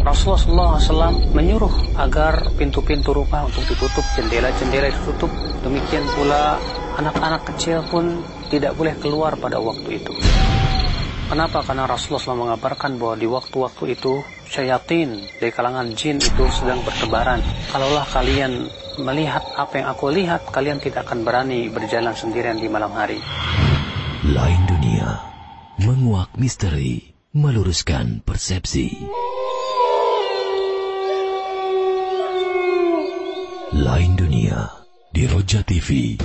Rasulullah SAW menyuruh agar pintu-pintu rumah untuk ditutup, jendela-jendela ditutup. Demikian pula anak-anak kecil pun tidak boleh keluar pada waktu itu. Kenapa? Karena Rasulullah SAW mengabarkan bahwa di waktu-waktu itu syaitan dari kalangan jin itu sedang bertebaran. Kalaulah kalian melihat apa yang aku lihat, kalian tidak akan berani berjalan sendirian di malam hari. Lain dunia, menguak misteri, meluruskan persepsi. Lain dunia di Roja TV.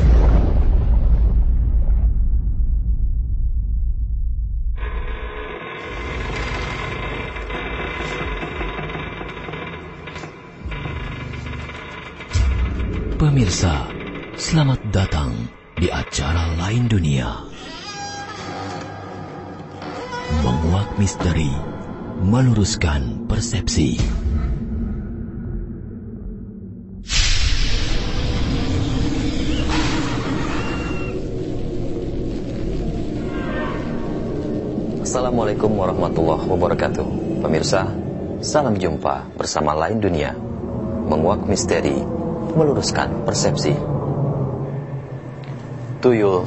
Pemirsa, selamat datang di acara lain dunia. Menguak misteri, meluruskan persepsi. Assalamualaikum warahmatullahi wabarakatuh. Pemirsa, salam jumpa bersama Lain Dunia. Menguak misteri, meluruskan persepsi. Tuyul,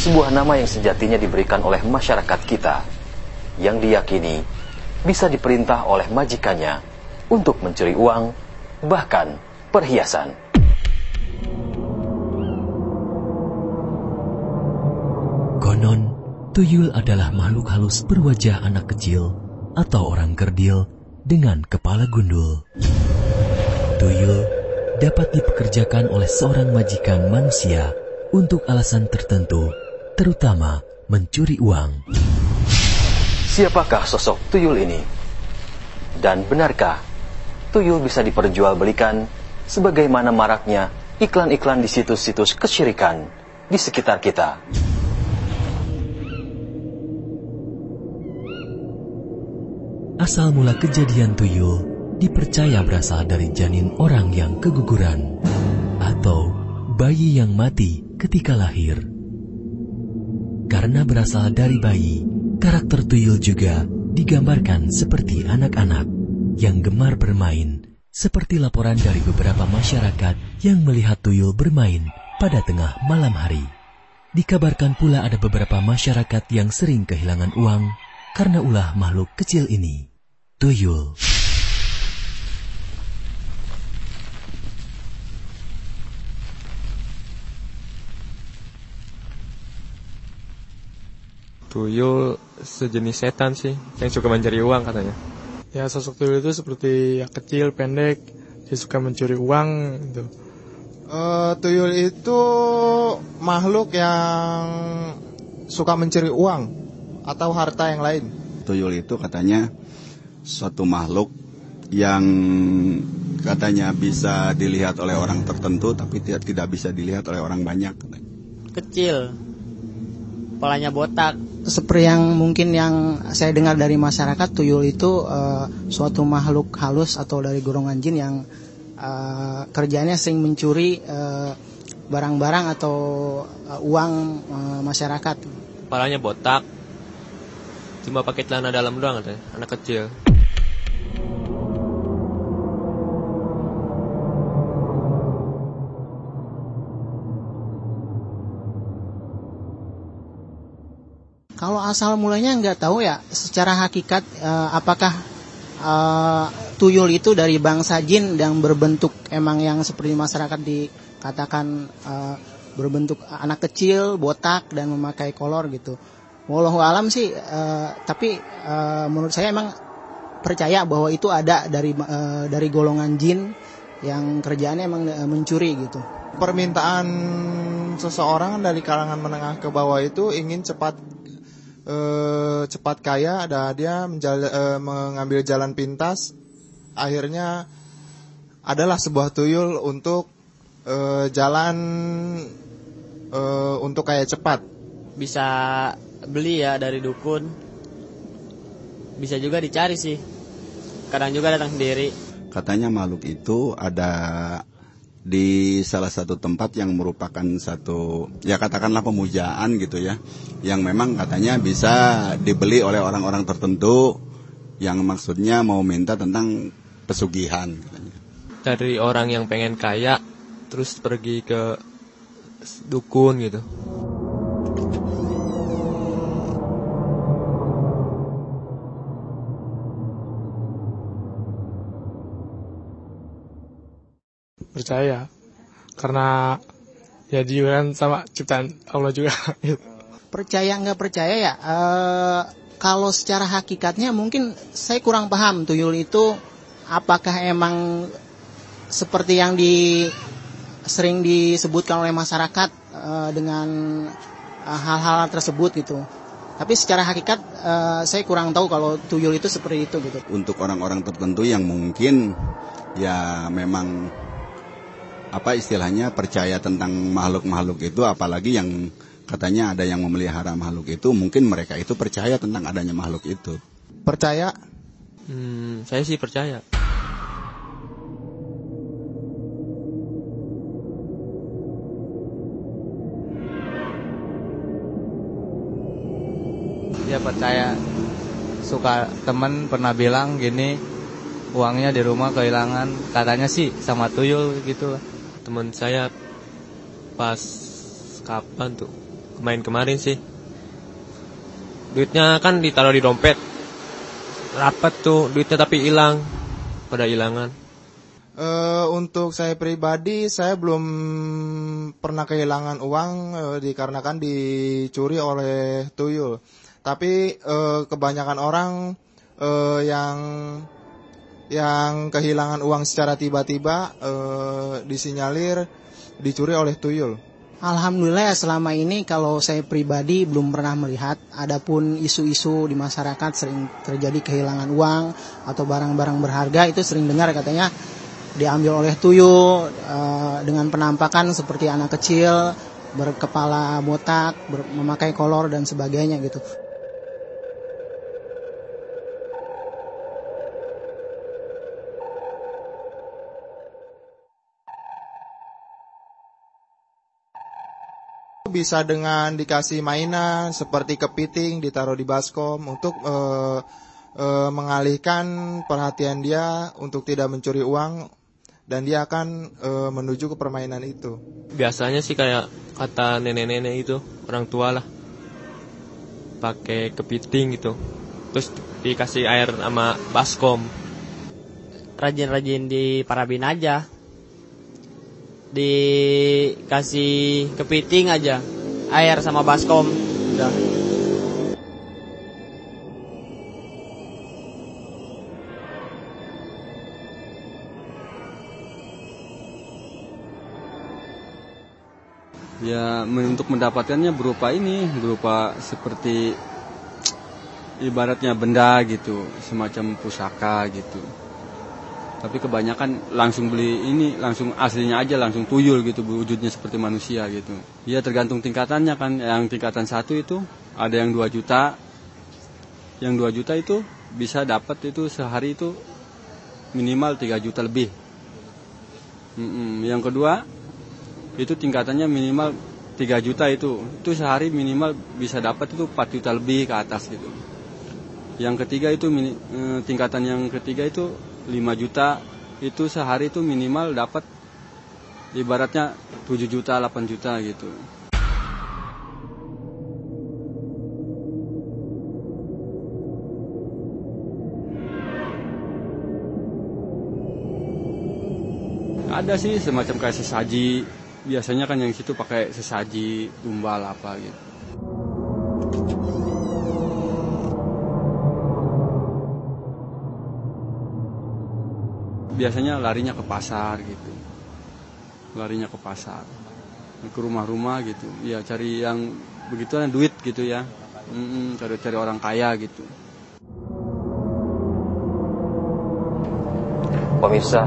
sebuah nama yang sejatinya diberikan oleh masyarakat kita, yang diyakini bisa diperintah oleh majikannya untuk mencuri uang, bahkan perhiasan. Tuyul adalah makhluk halus berwajah anak kecil atau orang kerdil dengan kepala gundul. Tuyul dapat dipekerjakan oleh seorang majikan manusia untuk alasan tertentu, terutama mencuri uang. Siapakah sosok tuyul ini? Dan benarkah tuyul bisa diperjualbelikan sebagaimana maraknya iklan-iklan di situs-situs kesyirikan di sekitar kita? Asal mula kejadian tuyul dipercaya berasal dari janin orang yang keguguran atau bayi yang mati ketika lahir. Karena berasal dari bayi, karakter tuyul juga digambarkan seperti anak-anak yang gemar bermain, seperti laporan dari beberapa masyarakat yang melihat tuyul bermain pada tengah malam hari. Dikabarkan pula ada beberapa masyarakat yang sering kehilangan uang karena ulah makhluk kecil ini, tuyul. Tuyul sejenis setan sih, yang suka mencari uang katanya. Ya sosok tuyul itu seperti yang kecil, pendek, dia suka mencuri uang gitu. Eh, tuyul itu makhluk yang suka mencuri uang atau harta yang lain. Tuyul itu katanya suatu makhluk yang katanya bisa dilihat oleh orang tertentu tapi tidak tidak bisa dilihat oleh orang banyak. kecil kepalanya botak seperti yang mungkin yang saya dengar dari masyarakat tuyul itu eh, suatu makhluk halus atau dari golongan jin yang eh, kerjanya sering mencuri eh, barang-barang atau eh, uang eh, masyarakat. Kepalanya botak, cuma pakai celana dalam doang anak kecil. Kalau asal mulanya nggak tahu ya secara hakikat eh, apakah eh, tuyul itu dari bangsa jin yang berbentuk emang yang seperti masyarakat dikatakan eh, berbentuk anak kecil, botak dan memakai kolor gitu. Wallahu alam sih eh, tapi eh, menurut saya emang percaya bahwa itu ada dari eh, dari golongan jin yang kerjaannya emang mencuri gitu. Permintaan seseorang dari kalangan menengah ke bawah itu ingin cepat eh, cepat kaya, ada dia menjal- eh, mengambil jalan pintas. Akhirnya adalah sebuah tuyul untuk eh, jalan eh, untuk kaya cepat. bisa beli ya dari dukun bisa juga dicari sih kadang juga datang sendiri Katanya makhluk itu ada di salah satu tempat yang merupakan satu ya katakanlah pemujaan gitu ya yang memang katanya bisa dibeli oleh orang-orang tertentu yang maksudnya mau minta tentang pesugihan katanya. Dari orang yang pengen kaya terus pergi ke dukun gitu. Percaya. Karena ya kan sama ciptaan Allah juga. Percaya nggak percaya ya? Eh, kalau secara hakikatnya mungkin saya kurang paham tuyul itu apakah emang seperti yang di sering disebutkan oleh masyarakat eh, dengan eh, hal-hal tersebut gitu. Tapi secara hakikat eh, saya kurang tahu kalau tuyul itu seperti itu gitu. Untuk orang-orang tertentu yang mungkin ya memang apa istilahnya percaya tentang makhluk-makhluk itu apalagi yang katanya ada yang memelihara makhluk itu mungkin mereka itu percaya tentang adanya makhluk itu. Percaya? Hmm, saya sih percaya. Ya percaya. Suka temen pernah bilang gini, uangnya di rumah kehilangan. Katanya sih sama tuyul gitu. Teman saya pas kapan tuh? Kemarin kemarin sih. Duitnya kan ditaruh di dompet. Rapat tuh duitnya tapi hilang. Pada hilangan. Eh, untuk saya pribadi, saya belum pernah kehilangan uang eh, dikarenakan dicuri oleh tuyul. Tapi eh, kebanyakan orang eh, yang yang kehilangan uang secara tiba-tiba eh, disinyalir dicuri oleh tuyul. Alhamdulillah selama ini kalau saya pribadi belum pernah melihat adapun isu-isu di masyarakat sering terjadi kehilangan uang atau barang-barang berharga itu sering dengar katanya diambil oleh tuyul eh, dengan penampakan seperti anak kecil berkepala botak, ber- memakai kolor dan sebagainya gitu. Bisa dengan dikasih mainan seperti kepiting ditaruh di baskom untuk eh, eh, mengalihkan perhatian dia untuk tidak mencuri uang dan dia akan eh, menuju ke permainan itu. Biasanya sih kayak kata nenek-nenek itu, orang tua lah. Pakai kepiting gitu. Terus dikasih air sama baskom. Rajin-rajin di parabin aja. Dikasih kepiting aja. Air sama baskom. Udah. Ya untuk mendapatkannya berupa ini, berupa seperti ibaratnya benda gitu, semacam pusaka gitu. Tapi kebanyakan langsung beli ini, langsung aslinya aja, langsung tuyul gitu, wujudnya seperti manusia gitu. Ya tergantung tingkatannya kan, yang tingkatan satu itu ada yang 2 juta, yang 2 juta itu bisa dapat itu sehari itu minimal 3 juta lebih. Yang kedua itu tingkatannya minimal 3 juta itu. Itu sehari minimal bisa dapat itu 4 juta lebih ke atas gitu. Yang ketiga itu eh, tingkatan yang ketiga itu 5 juta itu sehari itu minimal dapat ibaratnya 7 juta 8 juta gitu. Ada sih semacam kayak sesaji. Biasanya kan yang situ pakai sesaji tumbal apa gitu biasanya larinya ke pasar gitu. Larinya ke pasar. Ke rumah-rumah gitu. Ya cari yang begituan duit gitu ya. Mm-mm, cari-cari orang kaya gitu. Pemirsa,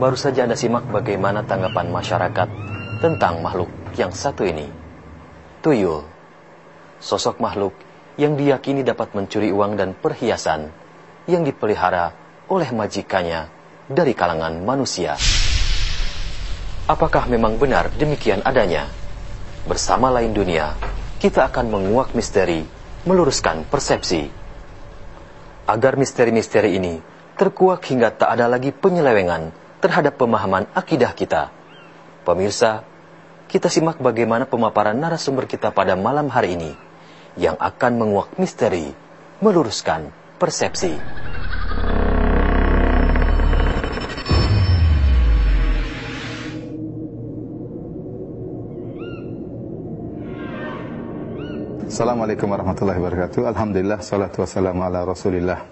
baru saja Anda simak bagaimana tanggapan masyarakat tentang makhluk yang satu ini. Tuyul, sosok makhluk yang diyakini dapat mencuri uang dan perhiasan yang dipelihara oleh majikannya dari kalangan manusia. Apakah memang benar demikian adanya? Bersama lain dunia, kita akan menguak misteri, meluruskan persepsi. agar misteri-misteri ini terkuak hingga tak ada lagi penyelewengan terhadap pemahaman akidah kita. Pemirsa, kita simak bagaimana pemaparan narasumber kita pada malam hari ini yang akan menguak misteri, meluruskan persepsi. Assalamualaikum warahmatullahi wabarakatuh. Alhamdulillah salatu wassalamu ala Rasulillah.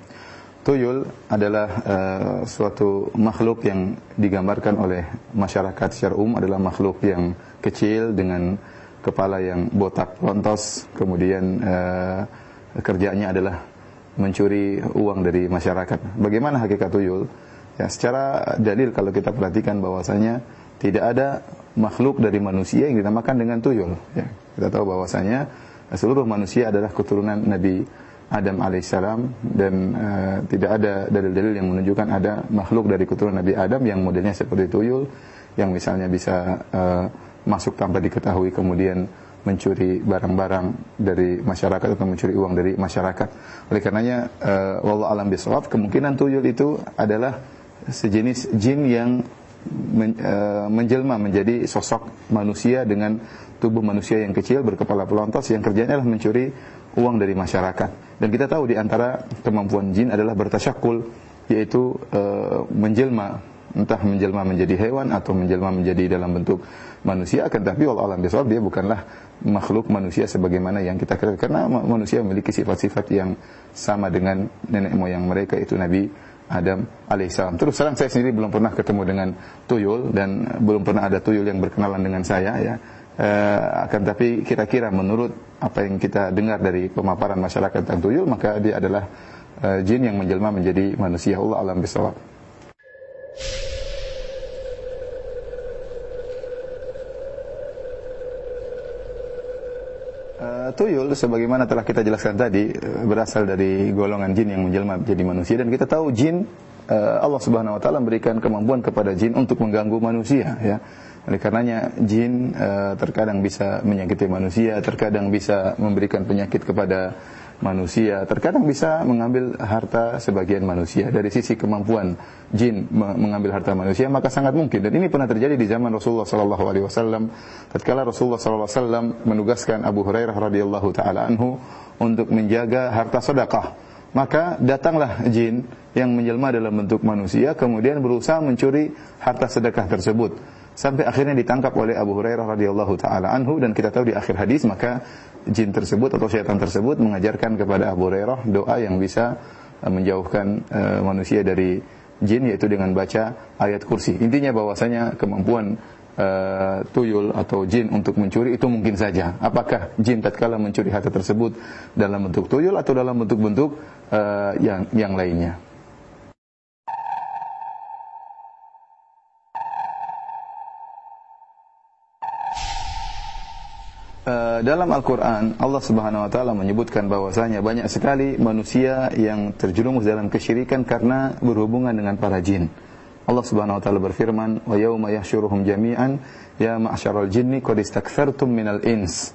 Tuyul adalah uh, suatu makhluk yang digambarkan oleh masyarakat secara umum adalah makhluk yang kecil dengan kepala yang botak lontos, kemudian uh, kerjanya adalah mencuri uang dari masyarakat. Bagaimana hakikat tuyul? Ya, secara dalil kalau kita perhatikan bahwasanya tidak ada makhluk dari manusia yang dinamakan dengan tuyul. Ya, kita tahu bahwasanya seluruh manusia adalah keturunan Nabi Adam alaihissalam dan uh, tidak ada dalil-dalil yang menunjukkan ada makhluk dari keturunan Nabi Adam yang modelnya seperti tuyul yang misalnya bisa uh, masuk tanpa diketahui kemudian mencuri barang-barang dari masyarakat atau mencuri uang dari masyarakat. Oleh karenanya uh, wallahu alam bisawab kemungkinan tuyul itu adalah sejenis jin yang men, uh, menjelma menjadi sosok manusia dengan tubuh manusia yang kecil berkepala pelontos yang kerjanya adalah mencuri uang dari masyarakat. Dan kita tahu di antara kemampuan jin adalah bertasyakul, yaitu e, menjelma, entah menjelma menjadi hewan atau menjelma menjadi dalam bentuk manusia. Akan tapi Allah alam bisawab dia bukanlah makhluk manusia sebagaimana yang kita kira karena manusia memiliki sifat-sifat yang sama dengan nenek moyang mereka itu Nabi Adam alaihissalam. Terus terang saya sendiri belum pernah ketemu dengan tuyul dan belum pernah ada tuyul yang berkenalan dengan saya ya. Uh, akan tapi kira-kira menurut apa yang kita dengar dari pemaparan masyarakat tentang tuyul maka dia adalah uh, jin yang menjelma menjadi manusia Allah alam bisawab. Tuyul sebagaimana telah kita jelaskan tadi berasal dari golongan jin yang menjelma menjadi manusia. Dan kita tahu jin Allah Subhanahu wa taala memberikan kemampuan kepada jin untuk mengganggu manusia ya. Oleh karenanya jin uh, terkadang bisa menyakiti manusia, terkadang bisa memberikan penyakit kepada manusia, terkadang bisa mengambil harta sebagian manusia. Dari sisi kemampuan jin mengambil harta manusia maka sangat mungkin dan ini pernah terjadi di zaman Rasulullah wasallam tatkala Rasulullah wasallam menugaskan Abu Hurairah radhiyallahu taala anhu untuk menjaga harta sedekah. Maka datanglah jin yang menjelma dalam bentuk manusia kemudian berusaha mencuri harta sedekah tersebut sampai akhirnya ditangkap oleh Abu Hurairah radhiyallahu taala anhu dan kita tahu di akhir hadis maka jin tersebut atau syaitan tersebut mengajarkan kepada Abu Hurairah doa yang bisa uh, menjauhkan uh, manusia dari jin yaitu dengan baca ayat kursi. Intinya bahwasanya kemampuan uh, tuyul atau jin untuk mencuri itu mungkin saja. Apakah jin tatkala mencuri harta tersebut dalam bentuk tuyul atau dalam bentuk-bentuk yang yang lainnya? Dalam Al-Quran Allah Subhanahu Wa Taala menyebutkan bahwasanya banyak sekali manusia yang terjerumus dalam kesyirikan karena berhubungan dengan para jin. Allah Subhanahu Wa Taala berfirman, "Wa yauma yahsyuruhum jami'an ya ma'syaral jinni qad istakthartum minal ins."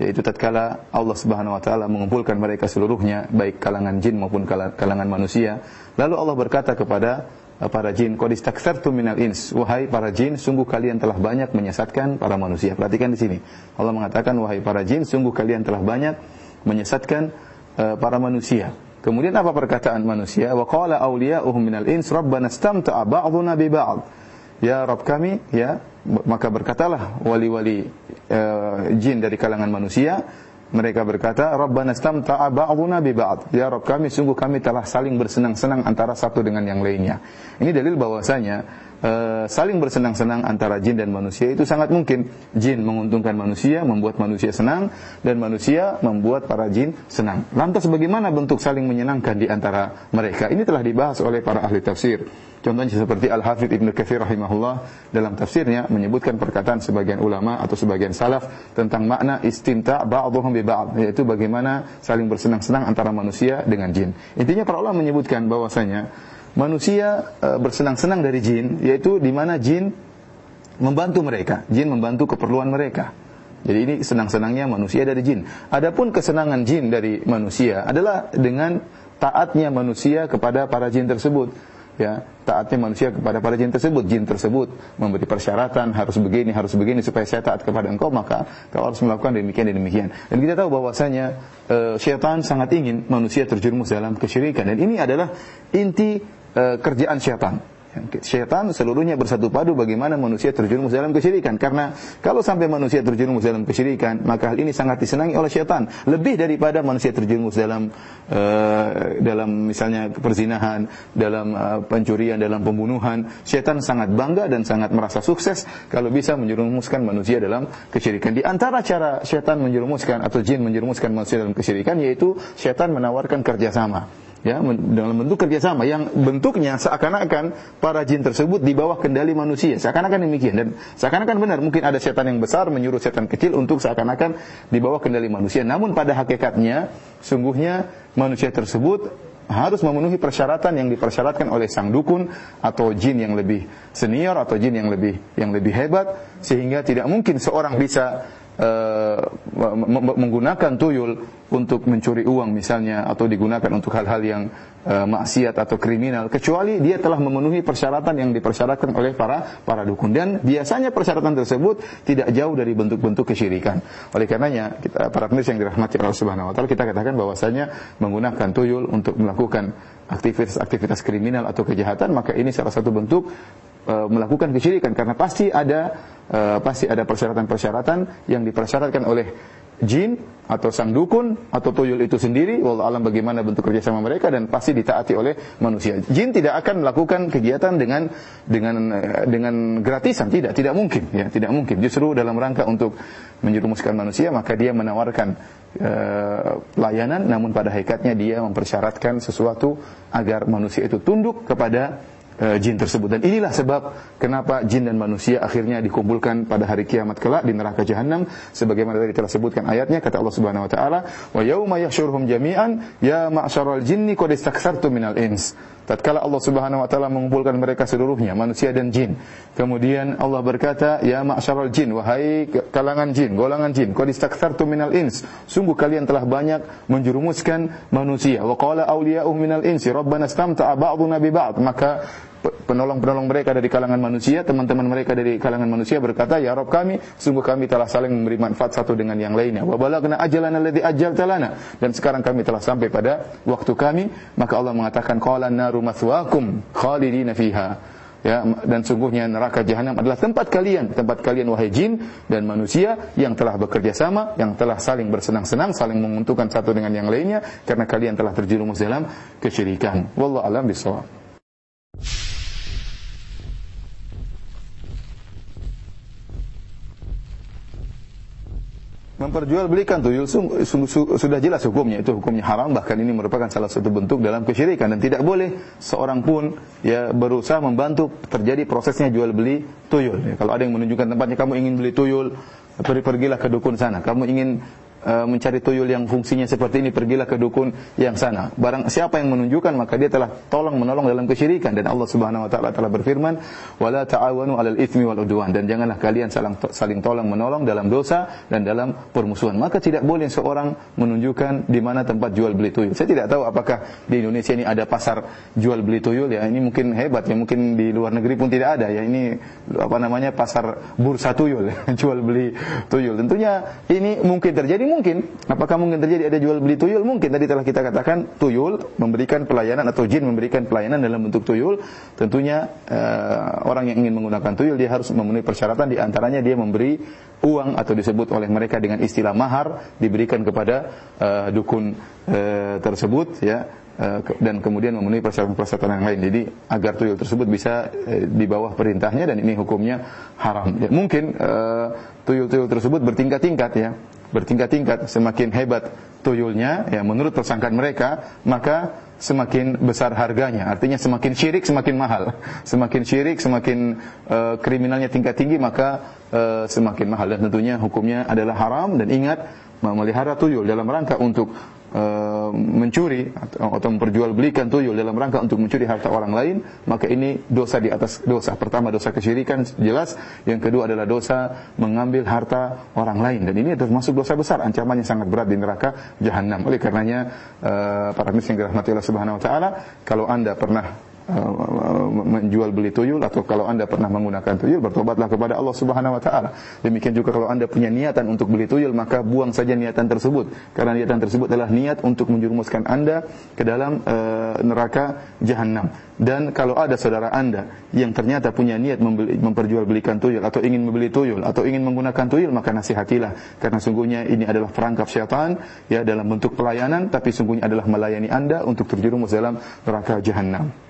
Yaitu tatkala Allah Subhanahu wa taala mengumpulkan mereka seluruhnya baik kalangan jin maupun kalangan manusia, lalu Allah berkata kepada para jin qad istakthartum minal ins. Wahai para jin sungguh kalian telah banyak menyesatkan para manusia. Perhatikan di sini. Allah mengatakan wahai para jin sungguh kalian telah banyak menyesatkan uh, para manusia. Kemudian apa perkataan manusia? Wa qala awliya'uhum minal ins rabbana istamta'a ba'duna bi ba'd. Ya rabb kami ya maka berkatalah wali-wali uh, jin dari kalangan manusia mereka berkata, Rabbana istamta'a ba'duna bi ba'd. Ya Rabb kami, sungguh kami telah saling bersenang-senang antara satu dengan yang lainnya. Ini dalil bahwasanya uh, saling bersenang-senang antara jin dan manusia itu sangat mungkin. Jin menguntungkan manusia, membuat manusia senang, dan manusia membuat para jin senang. Lantas bagaimana bentuk saling menyenangkan di antara mereka? Ini telah dibahas oleh para ahli tafsir. Contohnya seperti Al-Hafidh Ibn Kathir rahimahullah dalam tafsirnya menyebutkan perkataan sebagian ulama atau sebagian salaf tentang makna istinta ba'dhum bi ba'd yaitu bagaimana saling bersenang-senang antara manusia dengan jin. Intinya para ulama menyebutkan bahwasanya manusia e, bersenang-senang dari jin yaitu di mana jin membantu mereka, jin membantu keperluan mereka. Jadi ini senang-senangnya manusia dari jin. Adapun kesenangan jin dari manusia adalah dengan taatnya manusia kepada para jin tersebut. Ya taatnya manusia kepada para jin tersebut. Jin tersebut memberi persyaratan harus begini harus begini supaya saya taat kepada engkau maka kau harus melakukan demikian dan demikian. Dan kita tahu bahwasanya uh, syaitan sangat ingin manusia terjerumus dalam kesyirikan. Dan ini adalah inti uh, kerjaan syaitan Syaitan seluruhnya bersatu padu bagaimana manusia terjerumus dalam kesyirikan. Karena kalau sampai manusia terjerumus dalam kesyirikan, maka hal ini sangat disenangi oleh syaitan. Lebih daripada manusia terjerumus dalam uh, dalam misalnya perzinahan, dalam uh, pencurian, dalam pembunuhan. Syaitan sangat bangga dan sangat merasa sukses kalau bisa menjerumuskan manusia dalam kesyirikan. Di antara cara syaitan menjerumuskan atau jin menjerumuskan manusia dalam kesyirikan yaitu syaitan menawarkan kerjasama ya dalam bentuk kerjasama yang bentuknya seakan-akan para jin tersebut di bawah kendali manusia. Seakan-akan demikian. Dan seakan-akan benar mungkin ada setan yang besar menyuruh setan kecil untuk seakan-akan di bawah kendali manusia. Namun pada hakikatnya sungguhnya manusia tersebut harus memenuhi persyaratan yang dipersyaratkan oleh sang dukun atau jin yang lebih senior atau jin yang lebih yang lebih hebat sehingga tidak mungkin seorang bisa uh, menggunakan tuyul untuk mencuri uang misalnya atau digunakan untuk hal-hal yang uh, maksiat atau kriminal kecuali dia telah memenuhi persyaratan yang dipersyaratkan oleh para para dukun dan biasanya persyaratan tersebut tidak jauh dari bentuk-bentuk kesyirikan. Oleh karenanya kita para pemirsa yang dirahmati Allah Subhanahu wa taala kita katakan bahwasanya menggunakan tuyul untuk melakukan aktivitas-aktivitas kriminal atau kejahatan maka ini salah satu bentuk uh, melakukan kesyirikan karena pasti ada uh, pasti ada persyaratan-persyaratan yang dipersyaratkan oleh jin atau sang dukun atau tuyul itu sendiri wallah alam bagaimana bentuk kerjasama mereka dan pasti ditaati oleh manusia. Jin tidak akan melakukan kegiatan dengan dengan uh, dengan gratisan. Tidak tidak mungkin ya tidak mungkin. Justru dalam rangka untuk menjerumuskan manusia maka dia menawarkan uh, layanan namun pada hakikatnya dia mempersyaratkan sesuatu agar manusia itu tunduk kepada uh, jin tersebut. Dan inilah sebab kenapa jin dan manusia akhirnya dikumpulkan pada hari kiamat kelak di neraka jahanam sebagaimana tadi telah sebutkan ayatnya kata Allah Subhanahu wa taala, "Wa yauma yahsyuruhum jami'an ya ma'syaral jinni qad istakthartum minal ins." Tatkala Allah Subhanahu wa taala mengumpulkan mereka seluruhnya, manusia dan jin. Kemudian Allah berkata, "Ya ma'syaral jin, wahai kalangan jin, golongan jin, qad istakthartum minal ins." Sungguh kalian telah banyak menjerumuskan manusia. Wa qala awliya'uhum minal insi, "Rabbana istamta'a bi ba'd." Maka penolong-penolong mereka dari kalangan manusia, teman-teman mereka dari kalangan manusia berkata, "Ya Rabb kami, sungguh kami telah saling memberi manfaat satu dengan yang lainnya. Wa balagna ajalana alladzi ajjaltalana." Dan sekarang kami telah sampai pada waktu kami, maka Allah mengatakan, "Qala naru mathwaakum khalidina fiha." Ya, dan sungguhnya neraka jahanam adalah tempat kalian, tempat kalian wahai jin dan manusia yang telah bekerja sama, yang telah saling bersenang-senang, saling menguntungkan satu dengan yang lainnya karena kalian telah terjerumus dalam kesyirikan. Wallahu alam bisawab. Memperjualbelikan tuyul sudah jelas hukumnya itu hukumnya haram bahkan ini merupakan salah satu bentuk dalam kesyirikan. Dan tidak boleh seorang pun ya berusaha membantu terjadi prosesnya jual beli tuyul. Ya, kalau ada yang menunjukkan tempatnya kamu ingin beli tuyul pergilah ke dukun sana. Kamu ingin uh, mencari tuyul yang fungsinya seperti ini pergilah ke dukun yang sana. Barang siapa yang menunjukkan maka dia telah tolong menolong dalam kesyirikan dan Allah Subhanahu wa taala telah berfirman wala ta'awanu 'alal itsmi wal udwan dan janganlah kalian saling saling tolong menolong dalam dosa dan dalam permusuhan. Maka tidak boleh seorang menunjukkan di mana tempat jual beli tuyul. Saya tidak tahu apakah di Indonesia ini ada pasar jual beli tuyul ya. Ini mungkin hebat ya, mungkin di luar negeri pun tidak ada ya. Ini apa namanya pasar bursa tuyul jual beli tuyul. Tentunya ini mungkin terjadi mungkin. Apakah mungkin terjadi ada jual beli tuyul? Mungkin. Tadi telah kita katakan tuyul memberikan pelayanan atau jin memberikan pelayanan dalam bentuk tuyul. Tentunya uh, orang yang ingin menggunakan tuyul dia harus memenuhi persyaratan. Di antaranya dia memberi uang atau disebut oleh mereka dengan istilah mahar diberikan kepada uh, dukun uh, tersebut ya dan kemudian memenuhi persyaratan-persyaratan yang lain. Jadi agar tuyul tersebut bisa di bawah perintahnya dan ini hukumnya haram. Ya, mungkin tuyul-tuyul tersebut bertingkat-tingkat ya bertingkat-tingkat semakin hebat tuyulnya ya menurut persangkaan mereka maka semakin besar harganya. Artinya semakin syirik semakin mahal. Semakin syirik semakin uh, kriminalnya tingkat tinggi maka uh, semakin mahal. Dan tentunya hukumnya adalah haram. Dan ingat memelihara tuyul dalam rangka untuk uh, mencuri atau, atau memperjualbelikan tuyul dalam rangka untuk mencuri harta orang lain, maka ini dosa di atas dosa. Pertama dosa kesyirikan jelas, yang kedua adalah dosa mengambil harta orang lain dan ini termasuk dosa besar, ancamannya sangat berat di neraka jahanam. Oleh karenanya uh, para muslim yang dirahmati Allah Subhanahu wa taala, kalau Anda pernah menjual beli tuyul atau kalau Anda pernah menggunakan tuyul bertobatlah kepada Allah Subhanahu wa taala. Demikian juga kalau Anda punya niatan untuk beli tuyul maka buang saja niatan tersebut karena niatan tersebut adalah niat untuk menjerumuskan Anda ke dalam uh, neraka jahanam. Dan kalau ada saudara Anda yang ternyata punya niat membeli, memperjualbelikan tuyul atau ingin membeli tuyul atau ingin menggunakan tuyul maka nasihatilah karena sungguhnya ini adalah perangkap syaitan ya dalam bentuk pelayanan tapi sungguhnya adalah melayani Anda untuk terjerumus dalam neraka jahanam.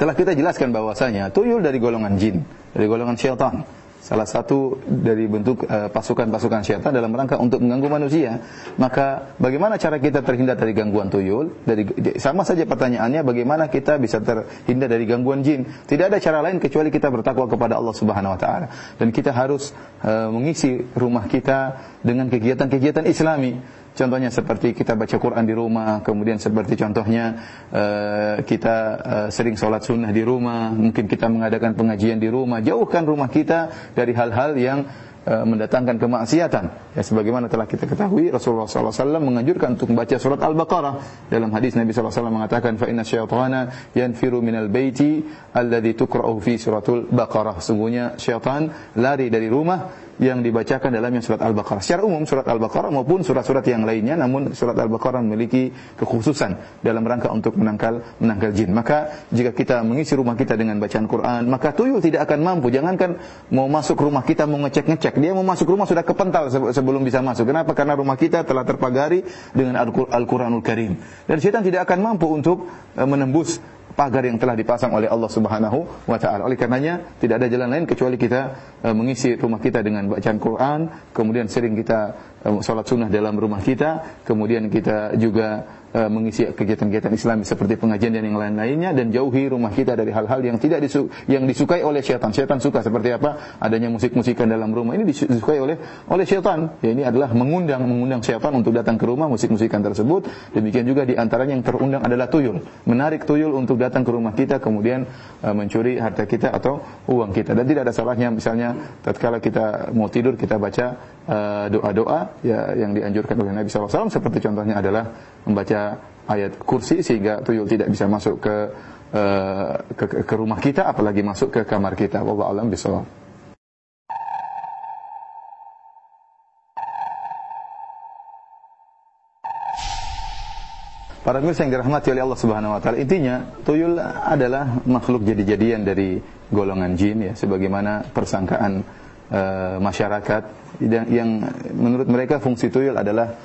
Telah kita jelaskan bahwasanya tuyul dari golongan jin, dari golongan syaitan. Salah satu dari bentuk eh, pasukan-pasukan uh, syaitan dalam rangka untuk mengganggu manusia. Maka bagaimana cara kita terhindar dari gangguan tuyul? Dari sama saja pertanyaannya bagaimana kita bisa terhindar dari gangguan jin? Tidak ada cara lain kecuali kita bertakwa kepada Allah Subhanahu wa taala. Dan kita harus uh, mengisi rumah kita dengan kegiatan-kegiatan Islami Contohnya seperti kita baca Quran di rumah, kemudian seperti contohnya uh, kita uh, sering sholat sunnah di rumah, mungkin kita mengadakan pengajian di rumah. Jauhkan rumah kita dari hal-hal yang uh, mendatangkan kemaksiatan. Ya, sebagaimana telah kita ketahui, Rasulullah SAW menganjurkan untuk membaca surat Al-Baqarah. Dalam hadis Nabi SAW mengatakan, فَإِنَّ الشَّيْطَانَ يَنْفِرُ مِنَ الْبَيْتِ الَّذِي تُقْرَأُ فِي suratul Baqarah. Sungguhnya syaitan lari dari rumah yang dibacakan dalam yang surat Al-Baqarah. Secara umum surat Al-Baqarah maupun surat-surat yang lainnya namun surat Al-Baqarah memiliki kekhususan dalam rangka untuk menangkal menangkal jin. Maka jika kita mengisi rumah kita dengan bacaan Quran, maka tuyul tidak akan mampu. Jangankan mau masuk rumah kita mau ngecek-ngecek, dia mau masuk rumah sudah kepental sebelum bisa masuk. Kenapa? Karena rumah kita telah terpagari dengan Al-Qur'anul Karim. Dan setan tidak akan mampu untuk eh, menembus pagar yang telah dipasang oleh Allah Subhanahu wa taala. Oleh karenanya tidak ada jalan lain kecuali kita uh, mengisi rumah kita dengan bacaan Quran, kemudian sering kita uh, salat sunnah dalam rumah kita, kemudian kita juga uh, mengisi kegiatan-kegiatan Islam seperti pengajian dan yang lain-lainnya dan jauhi rumah kita dari hal-hal yang tidak disu yang disukai oleh syaitan. Syaitan suka seperti apa? Adanya musik-musikan dalam rumah ini disukai oleh oleh syaitan. Ya ini adalah mengundang mengundang syaitan untuk datang ke rumah musik-musikan tersebut. Demikian juga di antaranya yang terundang adalah tuyul. Menarik tuyul untuk datang ke rumah kita kemudian uh, mencuri harta kita atau uang kita. Dan tidak ada salahnya misalnya tatkala kita mau tidur kita baca uh, doa-doa uh, ya yang dianjurkan oleh Nabi SAW seperti contohnya adalah membaca ayat kursi sehingga tuyul tidak bisa masuk ke uh, ke, ke rumah kita apalagi masuk ke kamar kita. Wallahu alam bisawab. Para pemirsa yang dirahmati oleh Allah Subhanahu wa taala, intinya tuyul adalah makhluk jadi-jadian dari golongan jin ya sebagaimana persangkaan uh, masyarakat yang menurut mereka fungsi tuyul adalah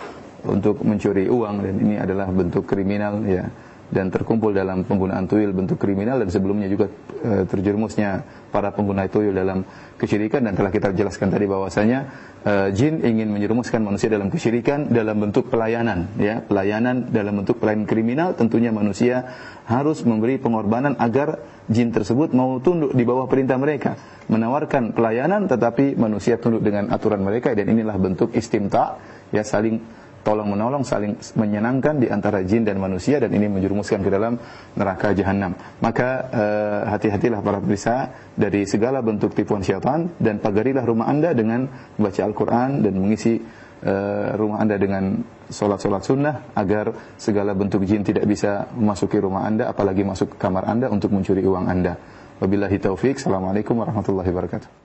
untuk mencuri uang dan ini adalah bentuk kriminal ya. Dan terkumpul dalam penggunaan tuyul bentuk kriminal dan sebelumnya juga e, terjerumusnya para pengguna tuyul dalam kesyirikan. Dan telah kita jelaskan tadi bahwasanya e, jin ingin menjerumuskan manusia dalam kesyirikan dalam bentuk pelayanan ya. Pelayanan dalam bentuk pelayanan kriminal tentunya manusia harus memberi pengorbanan agar jin tersebut mau tunduk di bawah perintah mereka. Menawarkan pelayanan tetapi manusia tunduk dengan aturan mereka dan inilah bentuk istimta ya saling tolong menolong saling menyenangkan di antara jin dan manusia dan ini menjerumuskan ke dalam neraka jahanam. Maka uh, hati-hatilah para pemirsa dari segala bentuk tipuan syaitan dan pagarilah rumah Anda dengan membaca Al-Qur'an dan mengisi uh, rumah Anda dengan solat-solat sunnah agar segala bentuk jin tidak bisa memasuki rumah Anda apalagi masuk kamar Anda untuk mencuri uang Anda. Wabillahi taufik. Assalamualaikum warahmatullahi wabarakatuh.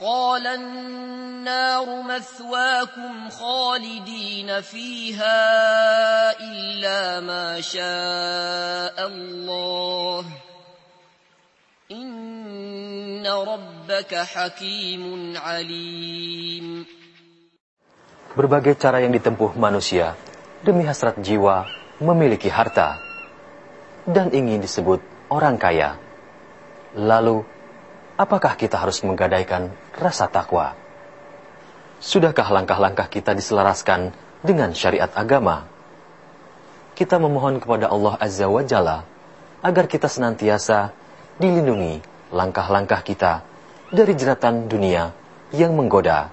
قال النار مثواكم خالدين فيها إلا ما شاء الله إن ربك حكيم عليم Berbagai cara yang ditempuh manusia demi hasrat jiwa memiliki harta dan ingin disebut orang kaya. Lalu, apakah kita harus menggadaikan rasa takwa? Sudahkah langkah-langkah kita diselaraskan dengan syariat agama? Kita memohon kepada Allah Azza wa Jalla agar kita senantiasa dilindungi langkah-langkah kita dari jeratan dunia yang menggoda.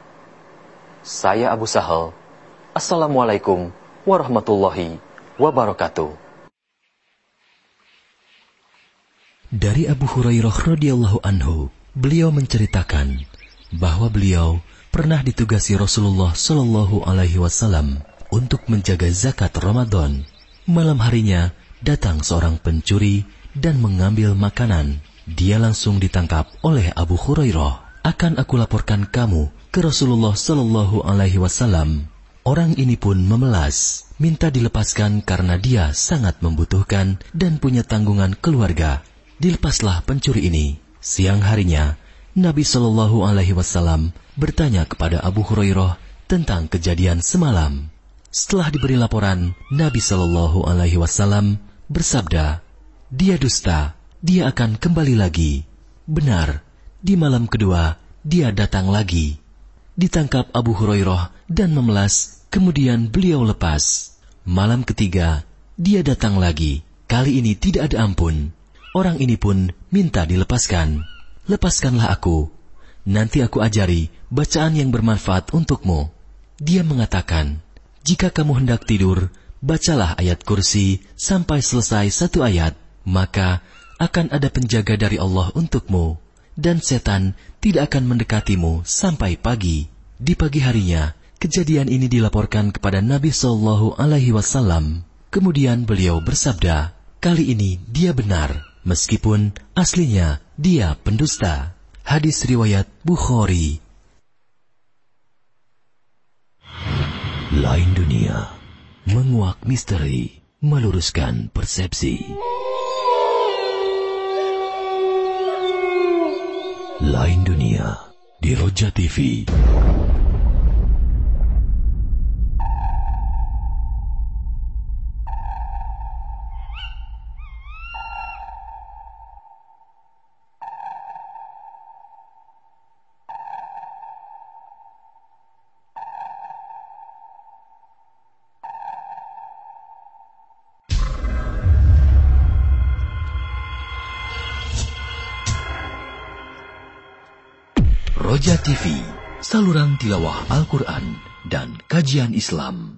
Saya Abu Sahal. Assalamualaikum warahmatullahi wabarakatuh. Dari Abu Hurairah radhiyallahu anhu, beliau menceritakan bahwa beliau pernah ditugasi Rasulullah Shallallahu alaihi wasallam untuk menjaga zakat Ramadan. Malam harinya datang seorang pencuri dan mengambil makanan. Dia langsung ditangkap oleh Abu Hurairah. Akan aku laporkan kamu ke Rasulullah Shallallahu alaihi wasallam. Orang ini pun memelas, minta dilepaskan karena dia sangat membutuhkan dan punya tanggungan keluarga. Dilepaslah pencuri ini. Siang harinya, Nabi Shallallahu Alaihi Wasallam bertanya kepada Abu Hurairah tentang kejadian semalam. Setelah diberi laporan, Nabi Shallallahu Alaihi Wasallam bersabda, "Dia dusta, dia akan kembali lagi." Benar, di malam kedua dia datang lagi. Ditangkap Abu Hurairah dan memelas, kemudian beliau lepas. Malam ketiga, dia datang lagi. Kali ini tidak ada ampun. Orang ini pun minta dilepaskan. Lepaskanlah aku. Nanti aku ajari bacaan yang bermanfaat untukmu. Dia mengatakan, jika kamu hendak tidur, bacalah ayat kursi sampai selesai satu ayat, maka akan ada penjaga dari Allah untukmu, dan setan tidak akan mendekatimu sampai pagi. Di pagi harinya, kejadian ini dilaporkan kepada Nabi Shallallahu Alaihi Wasallam. Kemudian beliau bersabda, kali ini dia benar meskipun aslinya dia pendusta. Hadis riwayat Bukhari. Lain dunia, menguak misteri, meluruskan persepsi. Lain dunia di Roja TV. Tilawah Al-Quran dan kajian Islam.